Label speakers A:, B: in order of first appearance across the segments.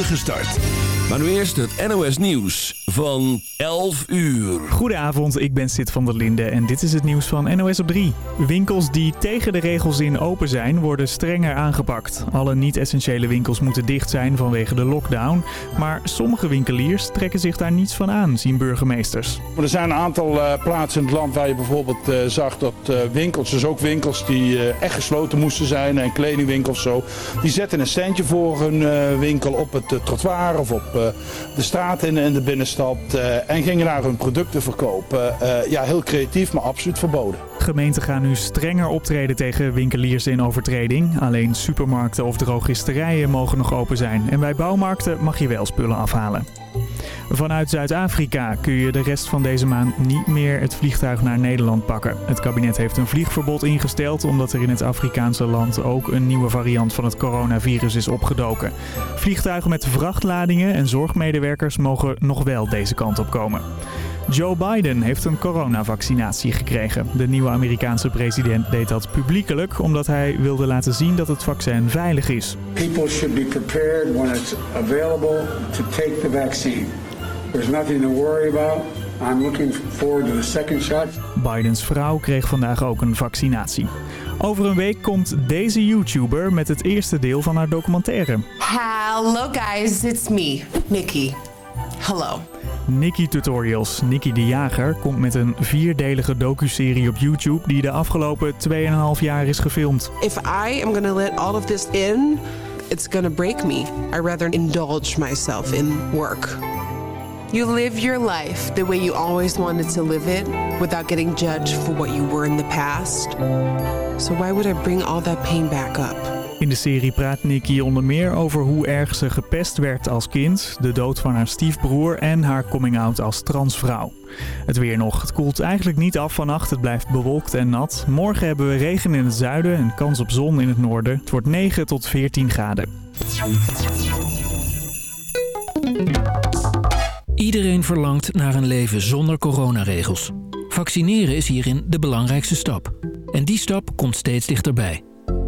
A: spoedige start. Maar nu eerst het NOS Nieuws van 11 uur.
B: Goedenavond, ik ben Sid van der Linde en dit is het nieuws van NOS op 3. Winkels die tegen de regels in open zijn, worden strenger aangepakt. Alle niet-essentiële winkels moeten dicht zijn vanwege de lockdown. Maar sommige winkeliers trekken zich daar niets van aan, zien burgemeesters.
C: Er zijn een aantal uh, plaatsen in het land waar je bijvoorbeeld uh, zag dat uh, winkels, dus ook winkels die echt gesloten moesten zijn en kledingwinkels zo, die zetten een standje voor hun winkel op het trottoir of op de straat in, in de binnenstad en gingen daar hun producten verkopen. ja, heel creatief, maar absoluut verboden.
B: Gemeenten gaan nu strenger optreden tegen winkeliers in overtreding. Alleen supermarkten of drogisterijen mogen nog open zijn. En bij bouwmarkten mag je wel spullen afhalen. Vanuit Zuid-Afrika kun je de rest van deze maand niet meer het vliegtuig naar Nederland pakken. Het kabinet heeft een vliegverbod ingesteld omdat er in het Afrikaanse land ook een nieuwe variant van het coronavirus is opgedoken. Vliegtuigen met vrachtladingen en zorgmedewerkers mogen nog wel deze kant op komen. Joe Biden heeft een coronavaccinatie gekregen. De nieuwe Amerikaanse president deed dat publiekelijk omdat hij wilde laten zien dat het vaccin veilig is.
D: People should be prepared when it's available to take the vaccine. There's nothing to worry about. I'm looking forward to the second shot.
B: Bidens vrouw kreeg vandaag ook een vaccinatie. Over een week komt deze YouTuber met het eerste deel van haar documentaire.
E: Hello guys, it's me, Nikki. Hello.
B: Nikki Tutorials. Nikki de Jager komt met een vierdelige docuserie op YouTube die de afgelopen 2,5 jaar is gefilmd.
E: If I am gonna let all of this in, it's gonna break me. I rather indulge myself in work. You live your life the way you always wanted to live it without getting judged for what you were in the past. So why would I bring all that pain back up?
B: In de serie praat Nikki onder meer over hoe erg ze gepest werd als kind, de dood van haar stiefbroer en haar coming-out als transvrouw. Het weer nog. Het koelt eigenlijk niet af vannacht. Het blijft bewolkt en nat. Morgen hebben we regen in het zuiden en kans op zon in het noorden. Het wordt 9 tot 14 graden.
F: Iedereen verlangt naar een leven zonder coronaregels. Vaccineren is hierin de belangrijkste stap. En die stap komt steeds dichterbij.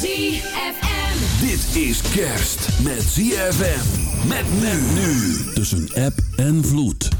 G: ZFM.
A: Dit is kerst met ZFM. Met men nu. Tussen app en vloed.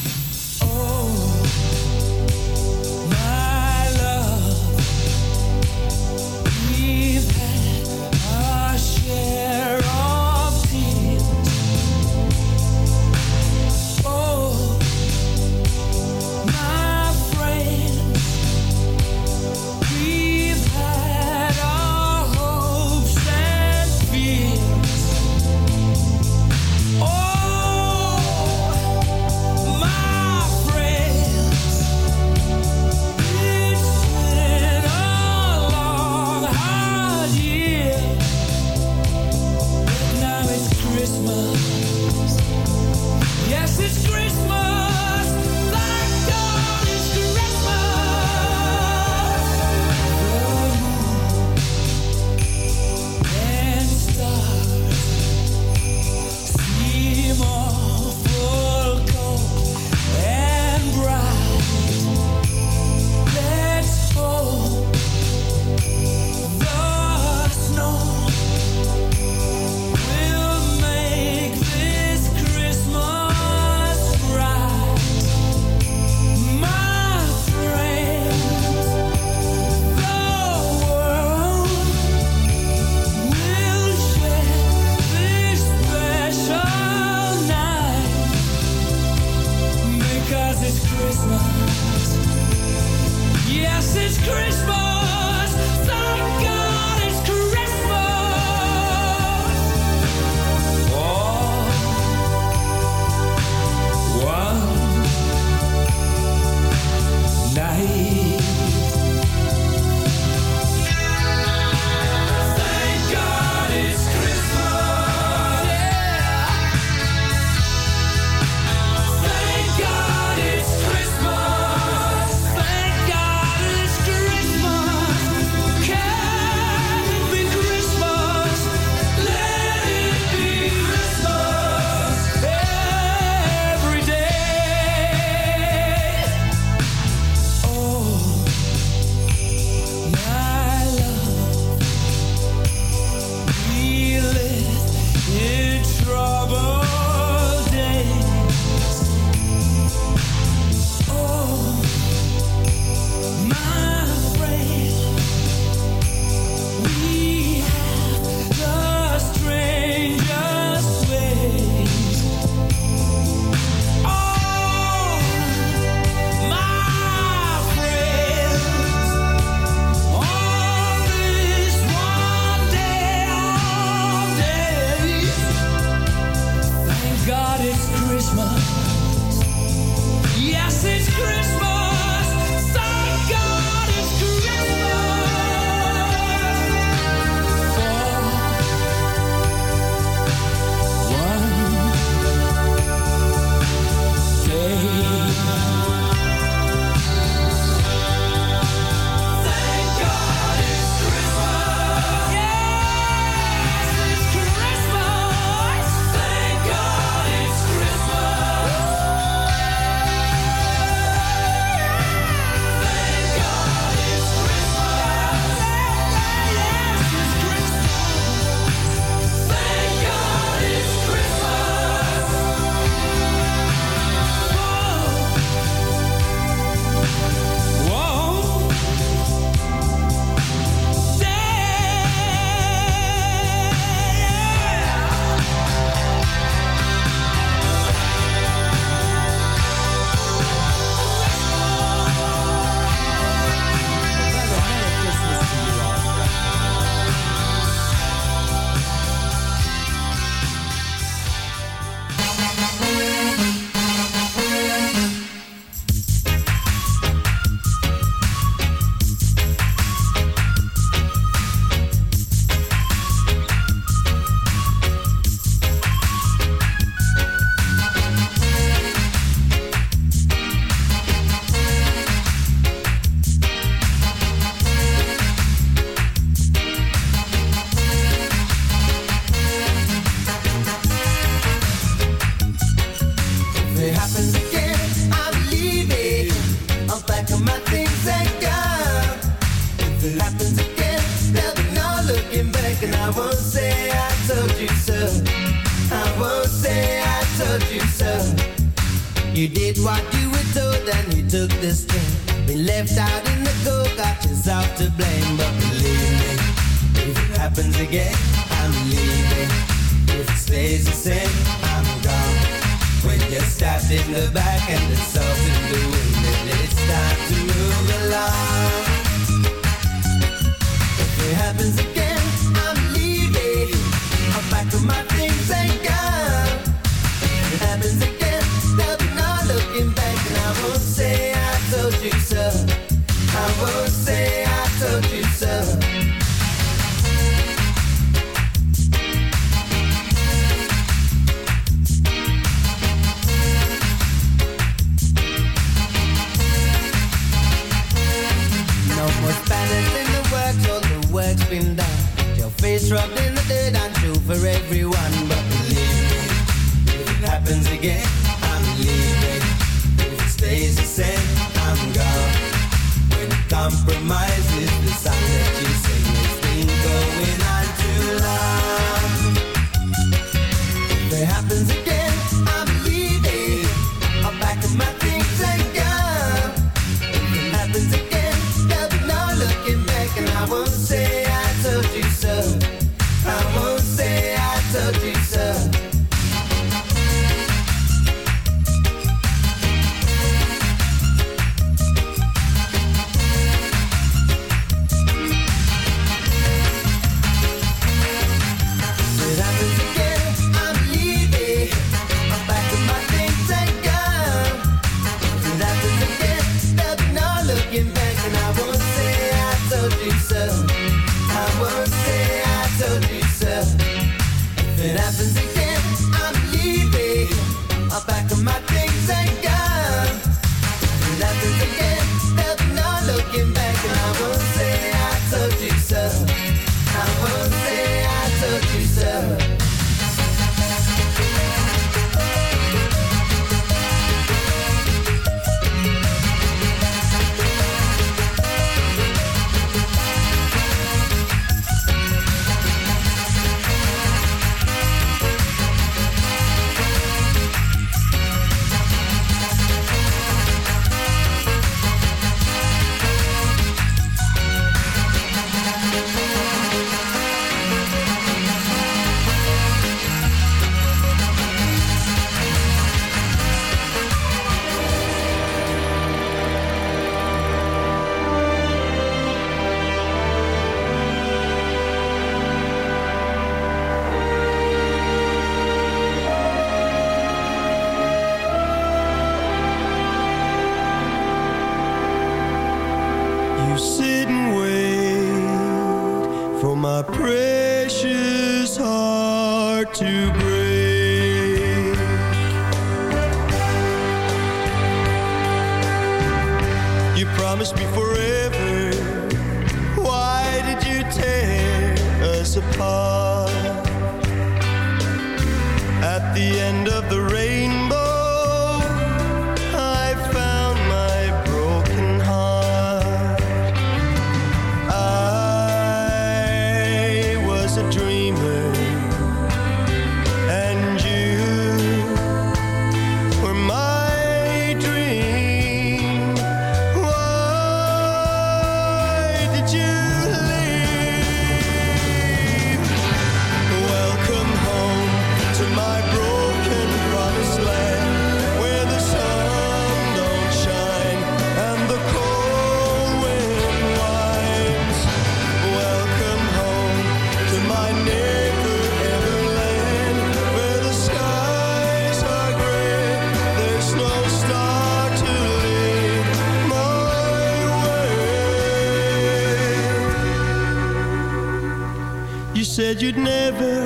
H: You'd never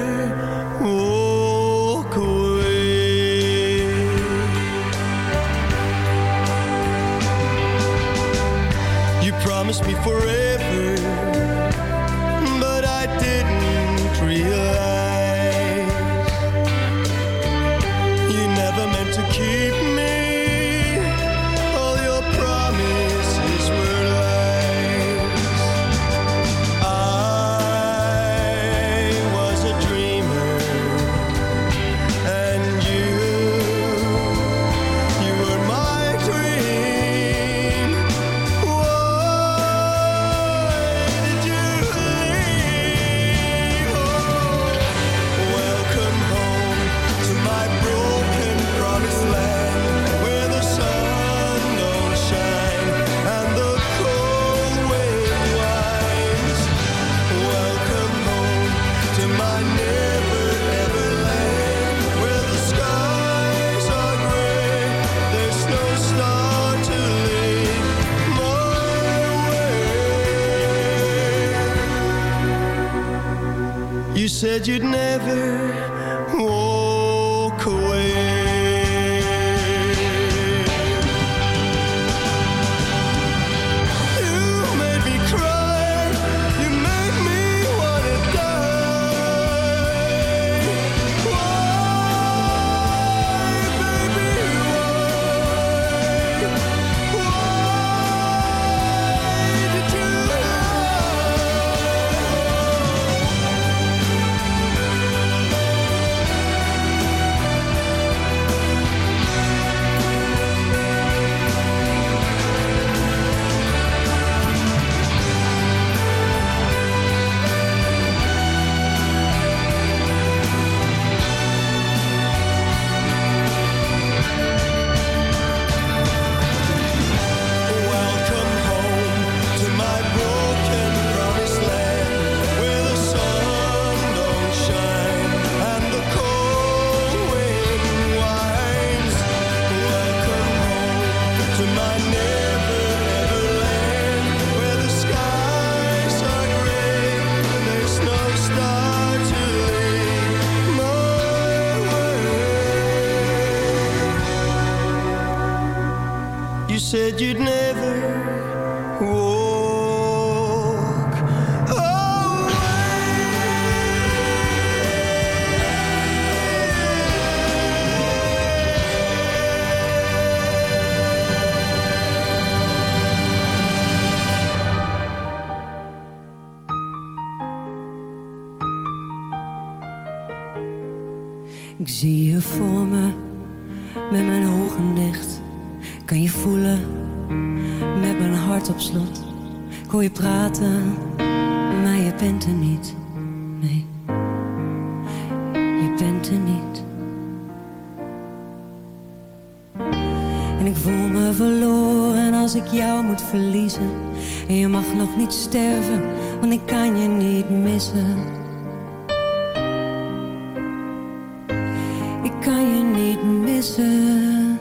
I: kan je niet missen.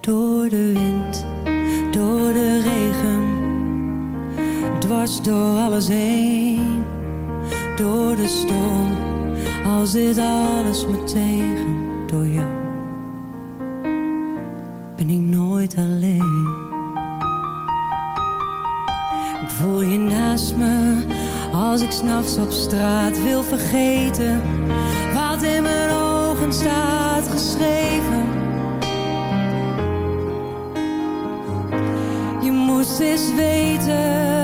I: Door de wind, door de regen, dwars door alles heen. Door de storm, al zit alles me tegen, door jou ben ik nooit alleen. Ik voel je naast me als ik s'nachts op straat wil vergeten wat in me staat geschreven. Je moest eens weten.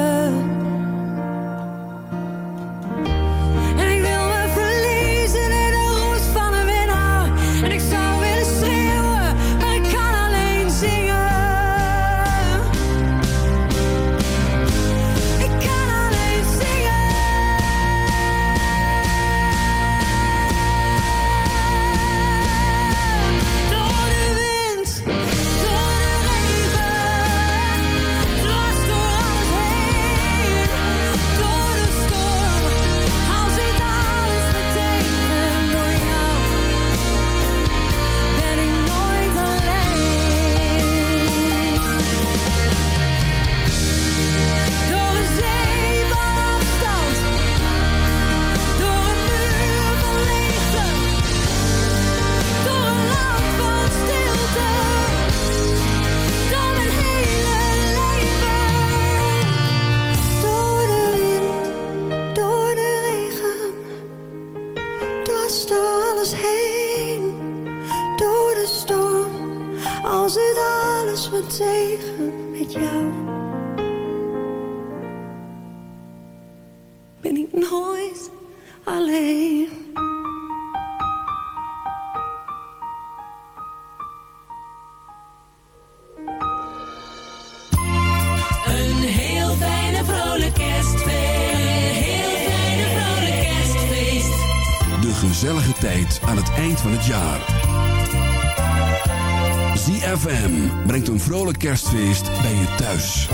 I: was me tegen met jou. Ben nooit alleen.
J: Een heel fijne vrolijk kerstfeest. Heel fijne vrolijke kerstfeest.
A: De gezellige tijd aan het eind van het jaar. FM brengt een vrolijk kerstfeest bij je thuis.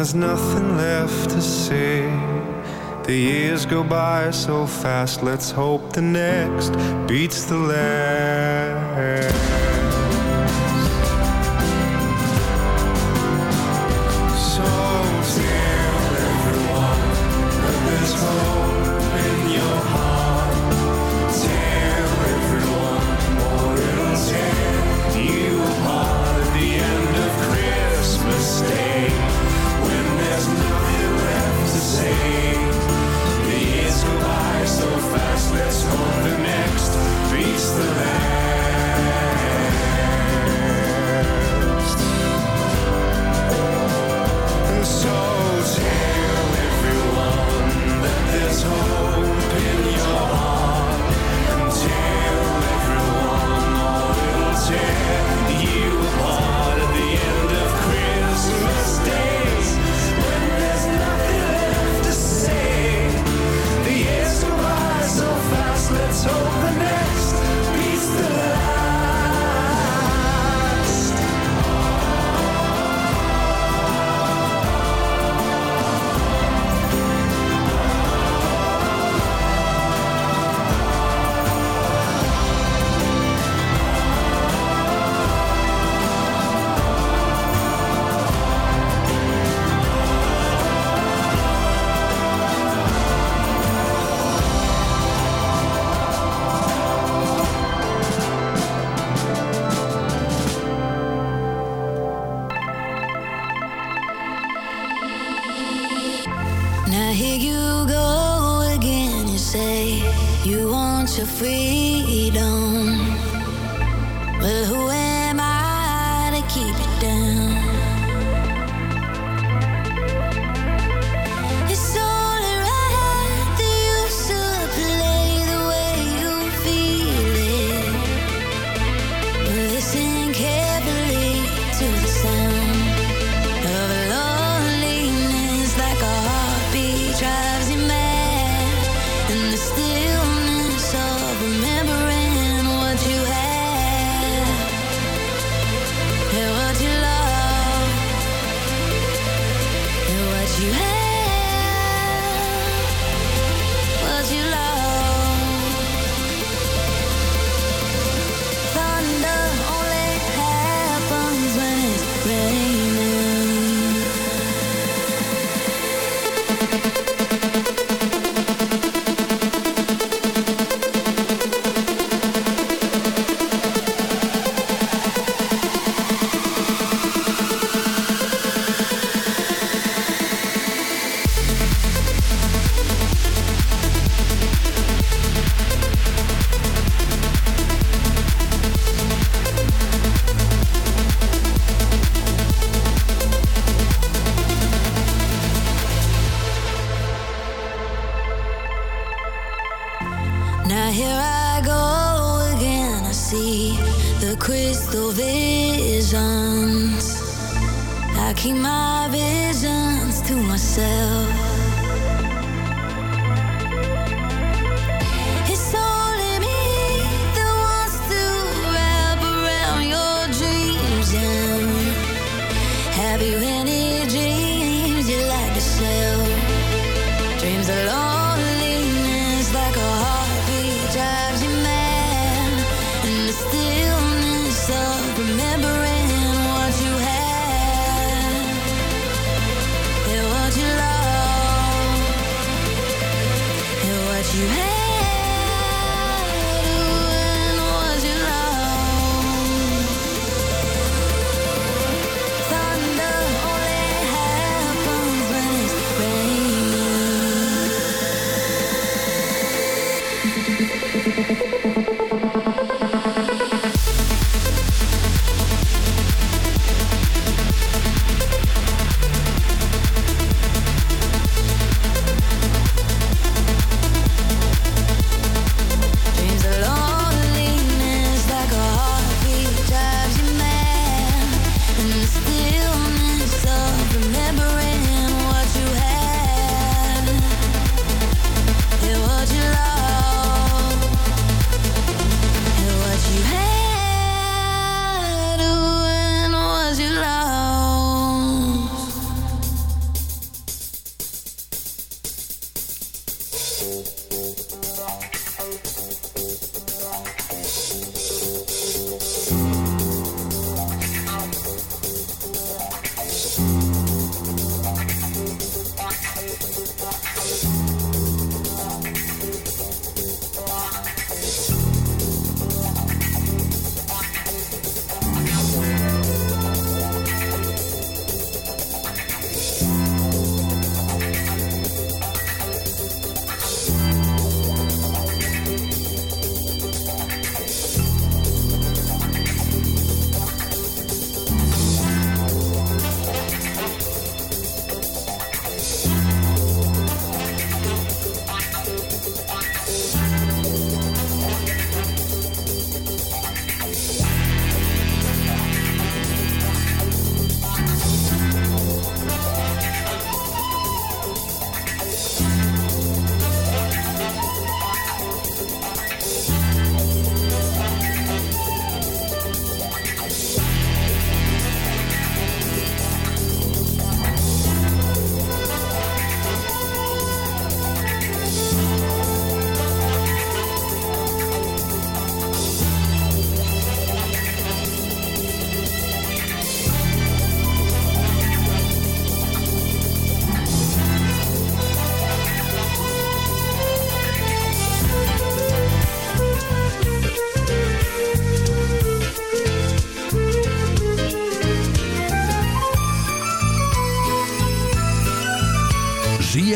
K: there's nothing left to say. The years go by so fast, let's hope the next beats the last.